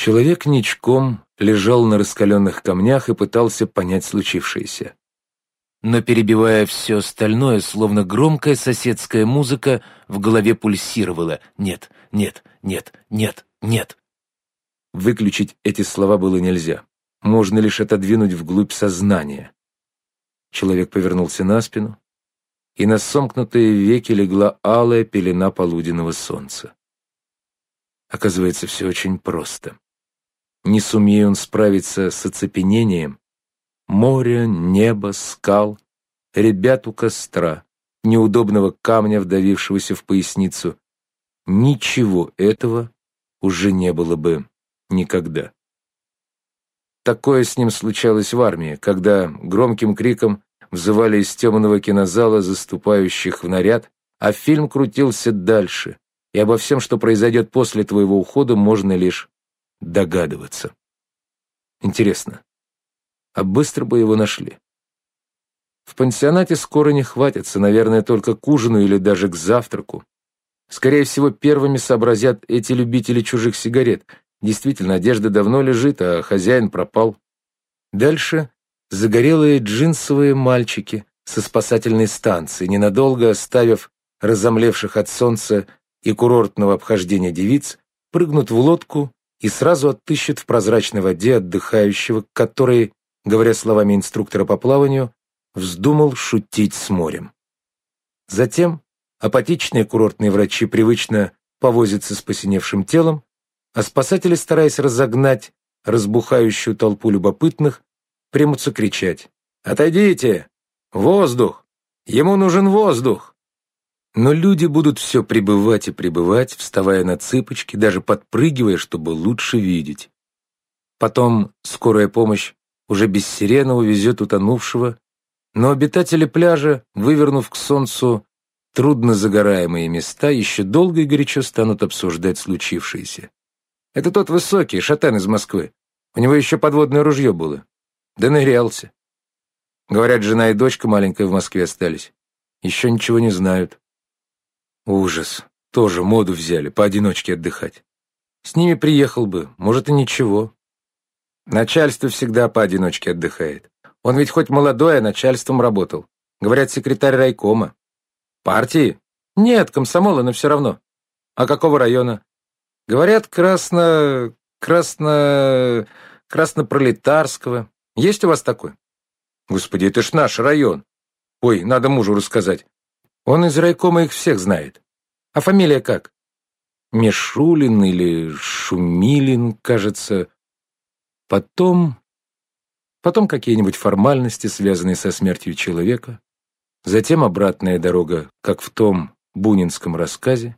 Человек ничком лежал на раскаленных камнях и пытался понять случившееся. Но перебивая все остальное, словно громкая соседская музыка, в голове пульсировала «нет, нет, нет, нет, нет». Выключить эти слова было нельзя. Можно лишь отодвинуть вглубь сознания. Человек повернулся на спину, и на сомкнутые веки легла алая пелена полуденного солнца. Оказывается, все очень просто. Не сумея он справиться с оцепенением, море, небо, скал, ребят у костра, неудобного камня, вдавившегося в поясницу, ничего этого уже не было бы никогда. Такое с ним случалось в армии, когда громким криком взывали из темного кинозала заступающих в наряд, а фильм крутился дальше, и обо всем, что произойдет после твоего ухода, можно лишь догадываться. Интересно, а быстро бы его нашли? В пансионате скоро не хватится, наверное, только к ужину или даже к завтраку. Скорее всего, первыми сообразят эти любители чужих сигарет. Действительно, одежда давно лежит, а хозяин пропал. Дальше загорелые джинсовые мальчики со спасательной станции, ненадолго оставив разомлевших от солнца и курортного обхождения девиц, прыгнут в лодку и сразу отыщут в прозрачной воде отдыхающего, который, говоря словами инструктора по плаванию, вздумал шутить с морем. Затем апатичные курортные врачи привычно повозятся с посиневшим телом, а спасатели, стараясь разогнать разбухающую толпу любопытных, примутся кричать «Отойдите! Воздух! Ему нужен воздух!» Но люди будут все пребывать и пребывать, вставая на цыпочки, даже подпрыгивая, чтобы лучше видеть. Потом скорая помощь уже без сирены увезет утонувшего, но обитатели пляжа, вывернув к солнцу трудно загораемые места, еще долго и горячо станут обсуждать случившееся. Это тот высокий, шатен из Москвы. У него еще подводное ружье было. Да нырялся. Говорят, жена и дочка маленькая в Москве остались. Еще ничего не знают. Ужас. Тоже моду взяли, поодиночке отдыхать. С ними приехал бы, может и ничего. Начальство всегда поодиночке отдыхает. Он ведь хоть молодой, а начальством работал. Говорят, секретарь райкома. Партии? Нет, комсомола, но все равно. А какого района? Говорят, красно... красно... краснопролетарского. Есть у вас такой? Господи, это ж наш район. Ой, надо мужу рассказать. Он из райкома их всех знает. А фамилия как? Мишулин или Шумилин, кажется. Потом... Потом какие-нибудь формальности, связанные со смертью человека. Затем обратная дорога, как в том бунинском рассказе.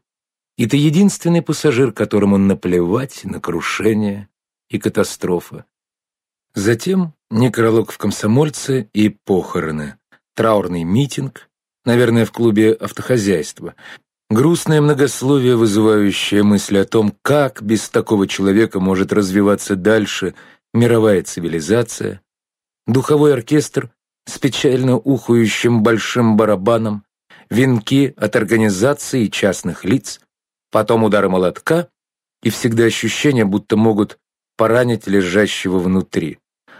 И ты единственный пассажир, которому наплевать на крушение и катастрофа. Затем некролог в комсомольце и похороны, траурный митинг, наверное, в клубе автохозяйства, грустное многословие, вызывающее мысли о том, как без такого человека может развиваться дальше мировая цивилизация, духовой оркестр с печально ухающим большим барабаном, венки от организаций и частных лиц, потом удары молотка и всегда ощущение, будто могут поранить лежащего внутри,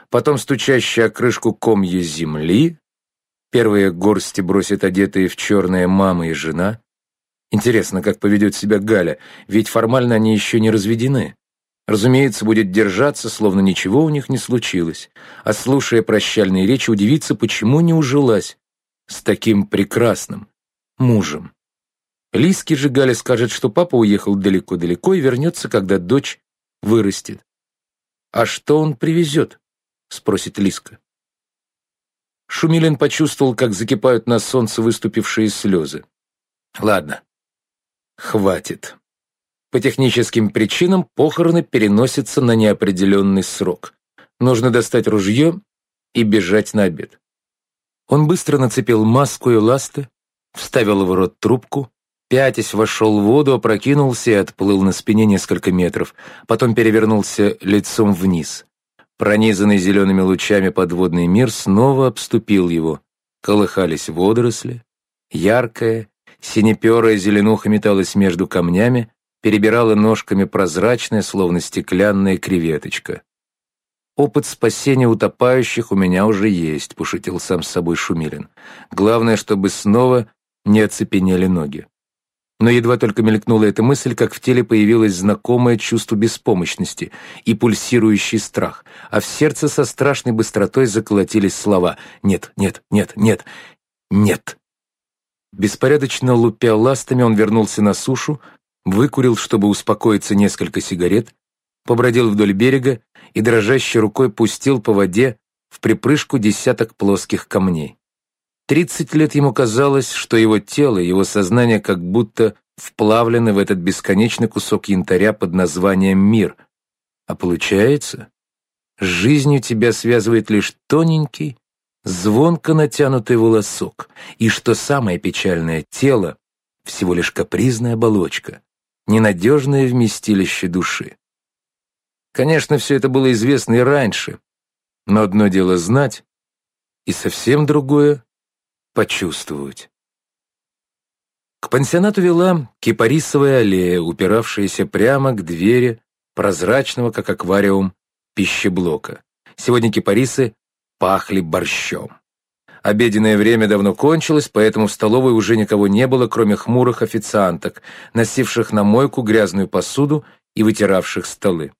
потом стучащая крышку комья земли, первые горсти бросят одетые в черное мама и жена. Интересно, как поведет себя Галя, ведь формально они еще не разведены. Разумеется, будет держаться, словно ничего у них не случилось, а слушая прощальные речи, удивиться, почему не ужилась с таким прекрасным мужем. Лиске же Галя скажет, что папа уехал далеко-далеко и вернется, когда дочь вырастет. «А что он привезет?» — спросит Лиска. Шумилин почувствовал, как закипают на солнце выступившие слезы. «Ладно, хватит». По техническим причинам похороны переносятся на неопределенный срок. Нужно достать ружье и бежать на обед. Он быстро нацепил маску и ласты, вставил в рот трубку, пятясь вошел в воду, опрокинулся и отплыл на спине несколько метров, потом перевернулся лицом вниз. Пронизанный зелеными лучами подводный мир снова обступил его. Колыхались водоросли, яркая, синеперая зеленуха металась между камнями, перебирала ножками прозрачная, словно стеклянная креветочка. «Опыт спасения утопающих у меня уже есть», — пошутил сам с собой Шумилин. «Главное, чтобы снова не оцепенели ноги». Но едва только мелькнула эта мысль, как в теле появилось знакомое чувство беспомощности и пульсирующий страх, а в сердце со страшной быстротой заколотились слова «нет, нет, нет, нет, нет». Беспорядочно лупя ластами, он вернулся на сушу, выкурил, чтобы успокоиться, несколько сигарет, побродил вдоль берега и дрожащей рукой пустил по воде в припрыжку десяток плоских камней. Тридцать лет ему казалось, что его тело, его сознание как будто вплавлены в этот бесконечный кусок янтаря под названием «мир». А получается, с жизнью тебя связывает лишь тоненький, звонко натянутый волосок, и, что самое печальное, тело — всего лишь капризная оболочка, ненадежное вместилище души. Конечно, все это было известно и раньше, но одно дело знать, и совсем другое — почувствовать. К пансионату вела кипарисовая аллея, упиравшаяся прямо к двери прозрачного, как аквариум, пищеблока. Сегодня кипарисы пахли борщом. Обеденное время давно кончилось, поэтому в столовой уже никого не было, кроме хмурых официанток, носивших на мойку грязную посуду и вытиравших столы.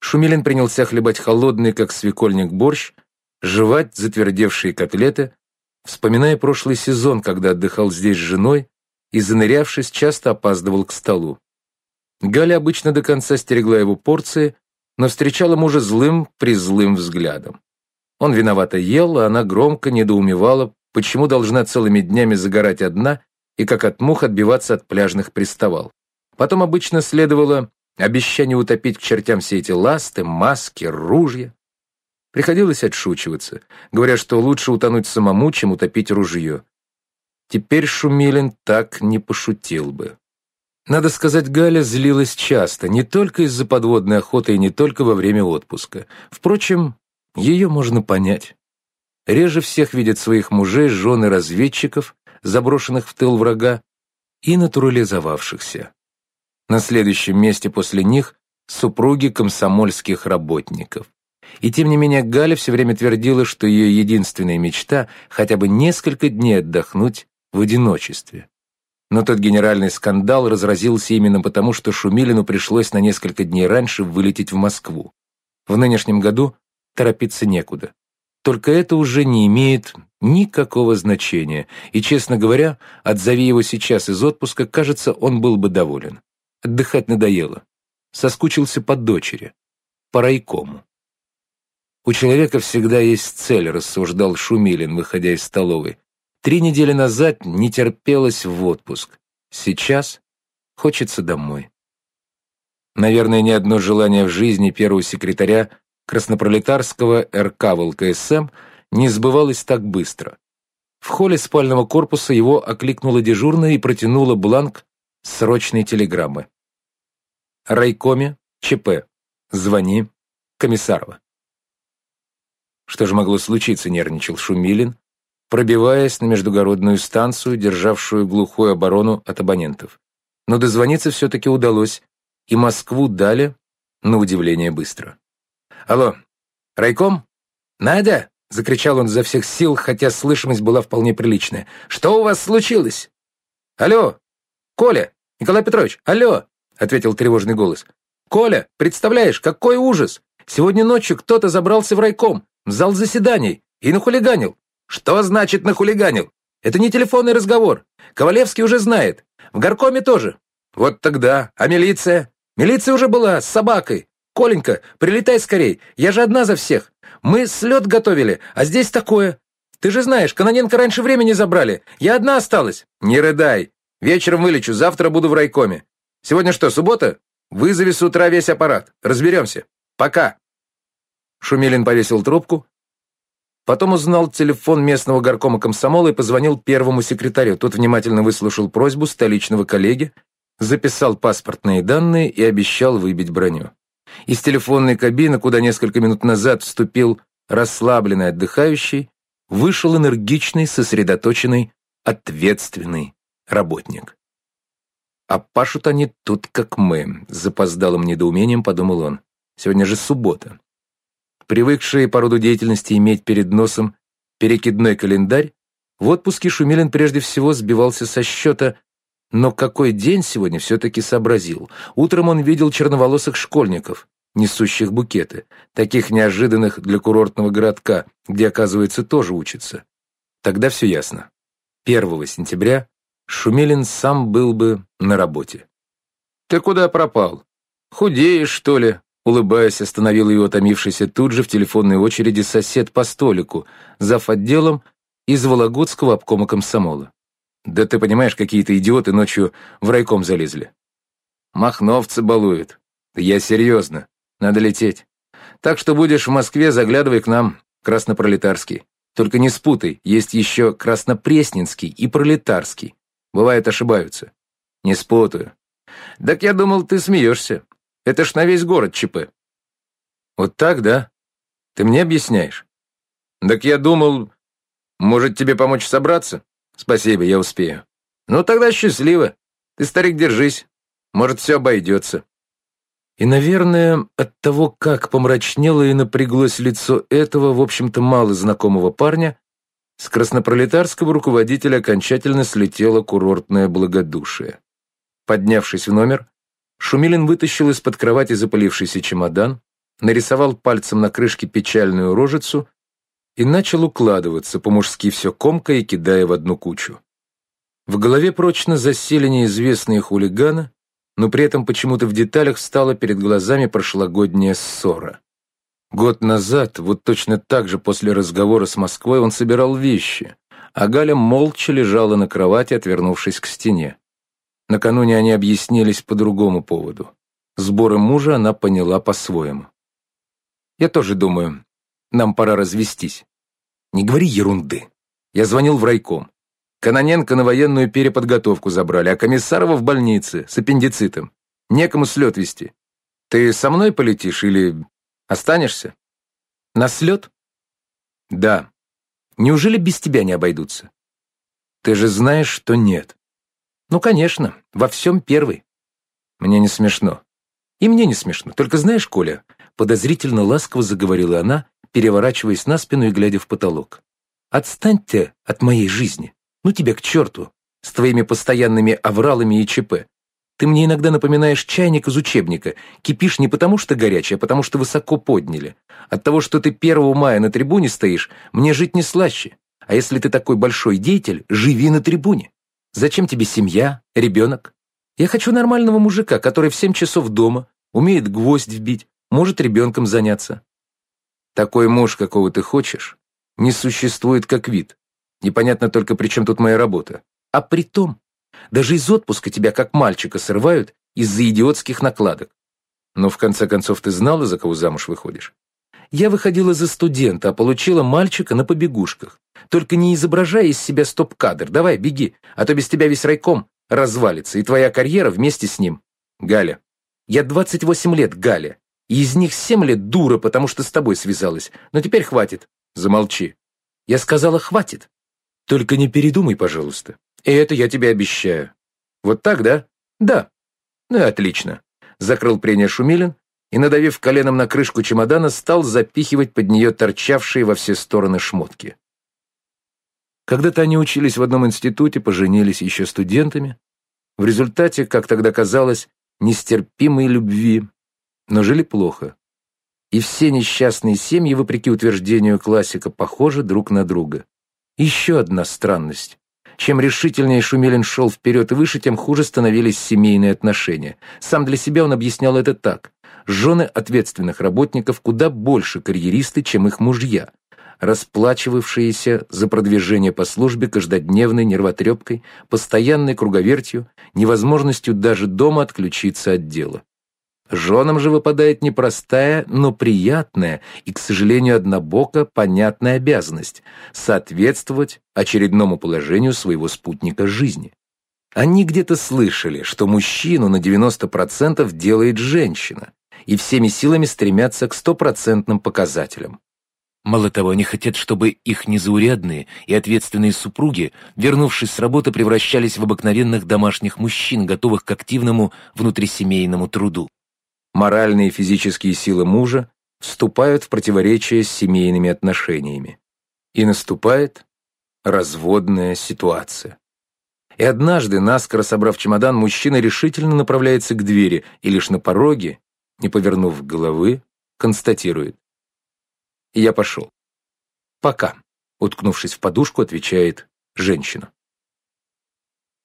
Шумилин принялся хлебать холодный, как свекольник, борщ, жевать затвердевшие котлеты, вспоминая прошлый сезон, когда отдыхал здесь с женой и, занырявшись, часто опаздывал к столу. Галя обычно до конца стерегла его порции, но встречала мужа злым, призлым взглядом. Он виновато ел, а она громко недоумевала, почему должна целыми днями загорать одна и как от мух отбиваться от пляжных приставал. Потом обычно следовало обещание утопить к чертям все эти ласты, маски, ружья. Приходилось отшучиваться, говоря, что лучше утонуть самому, чем утопить ружье. Теперь Шумилин так не пошутил бы. Надо сказать, Галя злилась часто, не только из-за подводной охоты и не только во время отпуска. Впрочем, ее можно понять. Реже всех видят своих мужей жены разведчиков, заброшенных в тыл врага, и натурализовавшихся. На следующем месте после них супруги комсомольских работников. И тем не менее Галя все время твердила, что ее единственная мечта — хотя бы несколько дней отдохнуть в одиночестве. Но тот генеральный скандал разразился именно потому, что Шумилину пришлось на несколько дней раньше вылететь в Москву. В нынешнем году торопиться некуда. Только это уже не имеет никакого значения, и, честно говоря, отзови его сейчас из отпуска, кажется, он был бы доволен. Отдыхать надоело. Соскучился по дочери, по райкому. У человека всегда есть цель, рассуждал Шумилин, выходя из столовой. Три недели назад не терпелось в отпуск. Сейчас хочется домой. Наверное, ни одно желание в жизни первого секретаря Краснопролетарского РК ВЛКСМ не сбывалось так быстро. В холле спального корпуса его окликнула дежурная и протянула бланк срочной телеграммы. Райкоме, ЧП. Звони. Комиссарова. Что же могло случиться, нервничал Шумилин, пробиваясь на междугородную станцию, державшую глухую оборону от абонентов. Но дозвониться все-таки удалось, и Москву дали, на удивление, быстро. «Алло, райком? Надя?» — закричал он изо всех сил, хотя слышимость была вполне приличная. «Что у вас случилось?» «Алло, Коля, Николай Петрович, алло!» — ответил тревожный голос. «Коля, представляешь, какой ужас! Сегодня ночью кто-то забрался в райком, в зал заседаний, и нахулиганил. Что значит нахулиганил? Это не телефонный разговор. Ковалевский уже знает. В горкоме тоже. Вот тогда. А милиция? Милиция уже была, с собакой. Коленька, прилетай скорей. Я же одна за всех. Мы слет готовили, а здесь такое. Ты же знаешь, Каноненко раньше времени забрали. Я одна осталась. Не рыдай. Вечером вылечу, завтра буду в райкоме. Сегодня что, суббота? Вызови с утра весь аппарат. Разберемся. Пока. Шумилин повесил трубку, Потом узнал телефон местного горкома комсомола и позвонил первому секретарю. Тот внимательно выслушал просьбу столичного коллеги, записал паспортные данные и обещал выбить броню. Из телефонной кабины, куда несколько минут назад вступил расслабленный отдыхающий, вышел энергичный, сосредоточенный, ответственный работник. А пашут они тут, как мы, с запоздалым недоумением подумал он. Сегодня же суббота. Привыкшие по роду деятельности иметь перед носом перекидной календарь, в отпуске Шумилин прежде всего сбивался со счета, но какой день сегодня все-таки сообразил. Утром он видел черноволосых школьников, несущих букеты, таких неожиданных для курортного городка, где, оказывается, тоже учатся. Тогда все ясно. 1 сентября Шумилин сам был бы на работе. «Ты куда пропал? Худеешь, что ли?» Улыбаясь, остановил его томившийся тут же в телефонной очереди сосед по столику, зав. отделом из Вологодского обкома комсомола. «Да ты понимаешь, какие-то идиоты ночью в райком залезли». «Махновцы балуют. Я серьезно. Надо лететь. Так что будешь в Москве, заглядывай к нам, Краснопролетарский. Только не спутай, есть еще Краснопресненский и Пролетарский. Бывает, ошибаются. Не спутаю. Так я думал, ты смеешься. Это ж на весь город ЧП. Вот так, да? Ты мне объясняешь? Так я думал, может, тебе помочь собраться? Спасибо, я успею. Ну, тогда счастливо. Ты, старик, держись. Может, все обойдется. И, наверное, от того, как помрачнело и напряглось лицо этого, в общем-то, мало знакомого парня, с краснопролетарского руководителя окончательно слетело курортное благодушие. Поднявшись в номер, Шумилин вытащил из-под кровати запылившийся чемодан, нарисовал пальцем на крышке печальную рожицу и начал укладываться, по-мужски все комкая и кидая в одну кучу. В голове прочно засели неизвестные хулиганы, но при этом почему-то в деталях встала перед глазами прошлогодняя ссора. Год назад, вот точно так же после разговора с Москвой, он собирал вещи, а Галя молча лежала на кровати, отвернувшись к стене. Накануне они объяснились по другому поводу. Сборы мужа она поняла по-своему. «Я тоже думаю, нам пора развестись». «Не говори ерунды. Я звонил в райком. Каноненко на военную переподготовку забрали, а Комиссарова в больнице с аппендицитом. Некому слет вести. Ты со мной полетишь или Останешься? На слет? Да. Неужели без тебя не обойдутся? Ты же знаешь, что нет. Ну, конечно, во всем первый. Мне не смешно. И мне не смешно. Только знаешь, Коля, подозрительно ласково заговорила она, переворачиваясь на спину и глядя в потолок. Отстаньте от моей жизни. Ну тебя к черту. С твоими постоянными авралами и ЧП. Ты мне иногда напоминаешь чайник из учебника. Кипишь не потому, что горячий, а потому, что высоко подняли. От того, что ты 1 мая на трибуне стоишь, мне жить не слаще. А если ты такой большой деятель, живи на трибуне. Зачем тебе семья, ребенок? Я хочу нормального мужика, который в 7 часов дома, умеет гвоздь вбить, может ребенком заняться. Такой муж, какого ты хочешь, не существует как вид. Непонятно только, при чем тут моя работа. А при том, даже из отпуска тебя как мальчика срывают из-за идиотских накладок. Но в конце концов ты знала, за кого замуж выходишь? Я выходила за студента, а получила мальчика на побегушках. Только не изображай из себя стоп-кадр. Давай, беги, а то без тебя весь райком развалится, и твоя карьера вместе с ним. Галя. Я 28 лет, Галя. И из них 7 лет дура, потому что с тобой связалась. Но теперь хватит. Замолчи. Я сказала, хватит. Только не передумай, пожалуйста. И это я тебе обещаю. Вот так, да? Да. Ну и отлично. Закрыл прение Шумилин и, надавив коленом на крышку чемодана, стал запихивать под нее торчавшие во все стороны шмотки. Когда-то они учились в одном институте, поженились еще студентами. В результате, как тогда казалось, нестерпимой любви, но жили плохо. И все несчастные семьи, вопреки утверждению классика, похожи друг на друга. Еще одна странность. Чем решительнее Шумилин шел вперед и выше, тем хуже становились семейные отношения. Сам для себя он объяснял это так. Жены ответственных работников куда больше карьеристы, чем их мужья, расплачивавшиеся за продвижение по службе каждодневной нервотрепкой, постоянной круговертью, невозможностью даже дома отключиться от дела. Женам же выпадает непростая, но приятная и, к сожалению, однобоко понятная обязанность – соответствовать очередному положению своего спутника жизни. Они где-то слышали, что мужчину на 90% делает женщина, и всеми силами стремятся к стопроцентным показателям. Мало того, они хотят, чтобы их незаурядные и ответственные супруги, вернувшись с работы, превращались в обыкновенных домашних мужчин, готовых к активному внутрисемейному труду. Моральные и физические силы мужа вступают в противоречие с семейными отношениями. И наступает разводная ситуация. И однажды, наскоро собрав чемодан, мужчина решительно направляется к двери и лишь на пороге, не повернув головы, констатирует. «Я пошел». «Пока», — уткнувшись в подушку, отвечает женщина.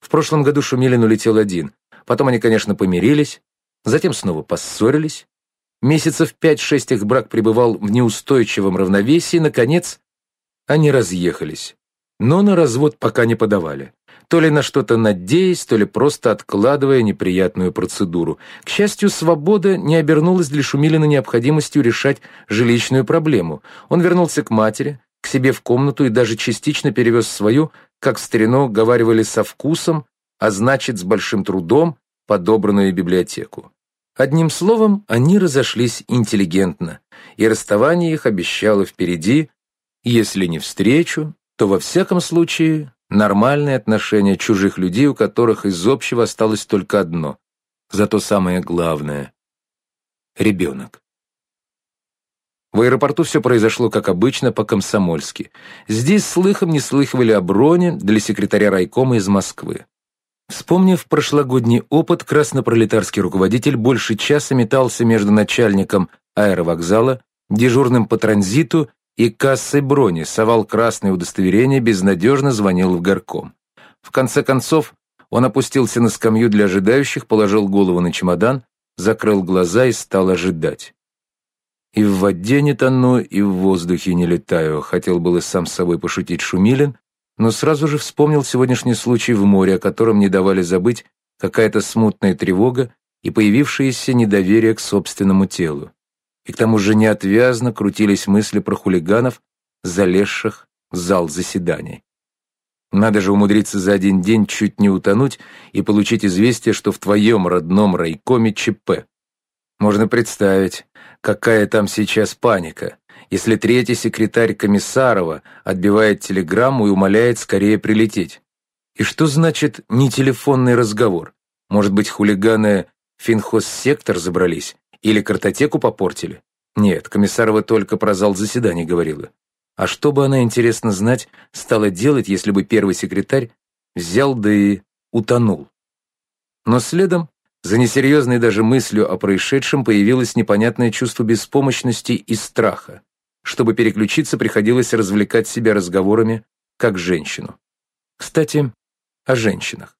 В прошлом году Шумилин улетел один. Потом они, конечно, помирились, затем снова поссорились. Месяцев пять-шесть их брак пребывал в неустойчивом равновесии, наконец, они разъехались. Но на развод пока не подавали то ли на что-то надеясь, то ли просто откладывая неприятную процедуру. К счастью, свобода не обернулась для Шумилина необходимостью решать жилищную проблему. Он вернулся к матери, к себе в комнату и даже частично перевез свою, как в старину говаривали, со вкусом, а значит, с большим трудом, подобранную библиотеку. Одним словом, они разошлись интеллигентно, и расставание их обещало впереди, если не встречу, то во всяком случае нормальные отношения чужих людей, у которых из общего осталось только одно. Зато самое главное — ребенок. В аэропорту все произошло, как обычно, по-комсомольски. Здесь слыхом не слыхивали о броне для секретаря райкома из Москвы. Вспомнив прошлогодний опыт, краснопролетарский руководитель больше часа метался между начальником аэровокзала, дежурным по транзиту и кассой брони совал красное удостоверение, безнадежно звонил в горком. В конце концов, он опустился на скамью для ожидающих, положил голову на чемодан, закрыл глаза и стал ожидать. «И в воде не тону, и в воздухе не летаю», хотел было сам с собой пошутить Шумилин, но сразу же вспомнил сегодняшний случай в море, о котором не давали забыть какая-то смутная тревога и появившееся недоверие к собственному телу и к тому же неотвязно крутились мысли про хулиганов, залезших в зал заседаний. Надо же умудриться за один день чуть не утонуть и получить известие, что в твоем родном райкоме ЧП. Можно представить, какая там сейчас паника, если третий секретарь Комиссарова отбивает телеграмму и умоляет скорее прилететь. И что значит не телефонный разговор? Может быть, хулиганы в финхозсектор забрались или картотеку попортили? Нет, Комиссарова только про зал заседаний говорила. А что бы она, интересно знать, стала делать, если бы первый секретарь взял да и утонул? Но следом, за несерьезной даже мыслью о происшедшем, появилось непонятное чувство беспомощности и страха. Чтобы переключиться, приходилось развлекать себя разговорами, как женщину. Кстати, о женщинах.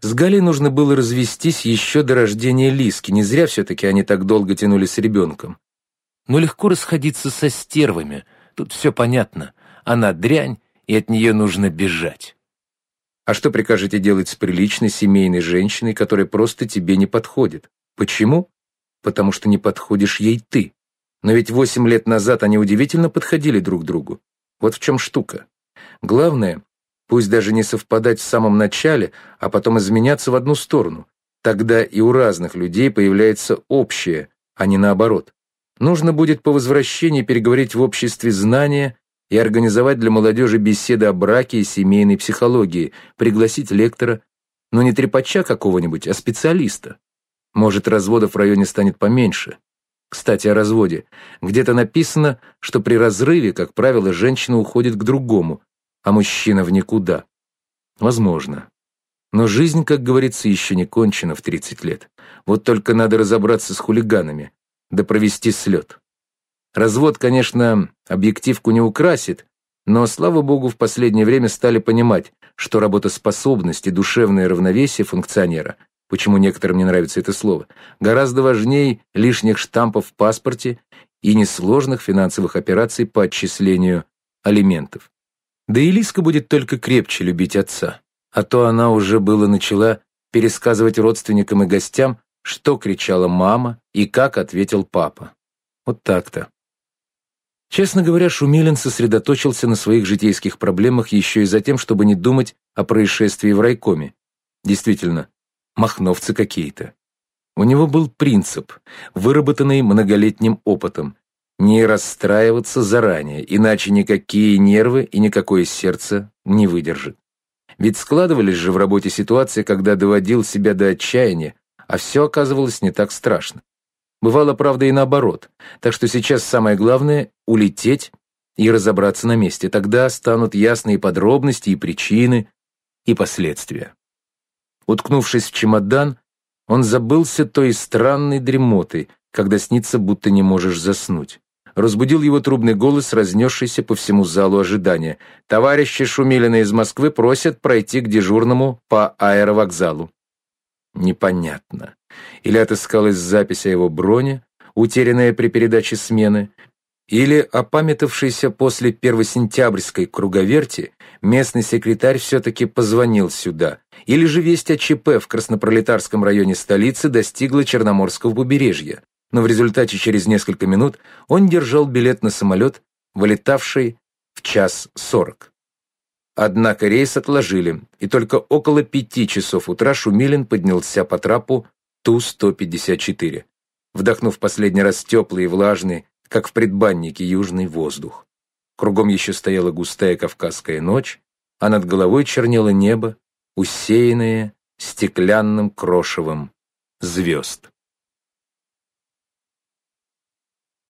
С Галей нужно было развестись еще до рождения Лиски, не зря все-таки они так долго тянули с ребенком. Но легко расходиться со стервами, тут все понятно. Она дрянь, и от нее нужно бежать. А что прикажете делать с приличной семейной женщиной, которая просто тебе не подходит? Почему? Потому что не подходишь ей ты. Но ведь восемь лет назад они удивительно подходили друг другу. Вот в чем штука. Главное, Пусть даже не совпадать в самом начале, а потом изменяться в одну сторону. Тогда и у разных людей появляется общее, а не наоборот. Нужно будет по возвращении переговорить в обществе знания и организовать для молодежи беседы о браке и семейной психологии, пригласить лектора, но не трепача какого-нибудь, а специалиста. Может, разводов в районе станет поменьше. Кстати, о разводе. Где-то написано, что при разрыве, как правило, женщина уходит к другому, а мужчина в никуда. Возможно. Но жизнь, как говорится, еще не кончена в 30 лет. Вот только надо разобраться с хулиганами, да провести слет. Развод, конечно, объективку не украсит, но, слава богу, в последнее время стали понимать, что работоспособность и душевное равновесие функционера, почему некоторым не нравится это слово, гораздо важнее лишних штампов в паспорте и несложных финансовых операций по отчислению алиментов. Да и Лиска будет только крепче любить отца, а то она уже было начала пересказывать родственникам и гостям, что кричала мама и как ответил папа. Вот так-то. Честно говоря, Шумилин сосредоточился на своих житейских проблемах еще и за тем, чтобы не думать о происшествии в райкоме. Действительно, махновцы какие-то. У него был принцип, выработанный многолетним опытом. Не расстраиваться заранее, иначе никакие нервы и никакое сердце не выдержит. Ведь складывались же в работе ситуации, когда доводил себя до отчаяния, а все оказывалось не так страшно. Бывало, правда, и наоборот. Так что сейчас самое главное — улететь и разобраться на месте. Тогда станут ясны и подробности, и причины, и последствия. Уткнувшись в чемодан, он забылся той странной дремотой, когда снится, будто не можешь заснуть. Разбудил его трубный голос, разнесшийся по всему залу ожидания. «Товарищи Шумилина из Москвы просят пройти к дежурному по аэровокзалу». Непонятно. Или отыскалась запись о его броне, утерянная при передаче смены, или, опамятавшийся после первосентябрьской круговерти, местный секретарь все-таки позвонил сюда, или же весть о ЧП в Краснопролетарском районе столицы достигла Черноморского побережья, но в результате через несколько минут он держал билет на самолет, вылетавший в час сорок. Однако рейс отложили, и только около пяти часов утра Шумилин поднялся по трапу Ту-154, вдохнув последний раз теплый и влажный, как в предбаннике, южный воздух. Кругом еще стояла густая кавказская ночь, а над головой чернело небо, усеянное стеклянным крошевом звезд.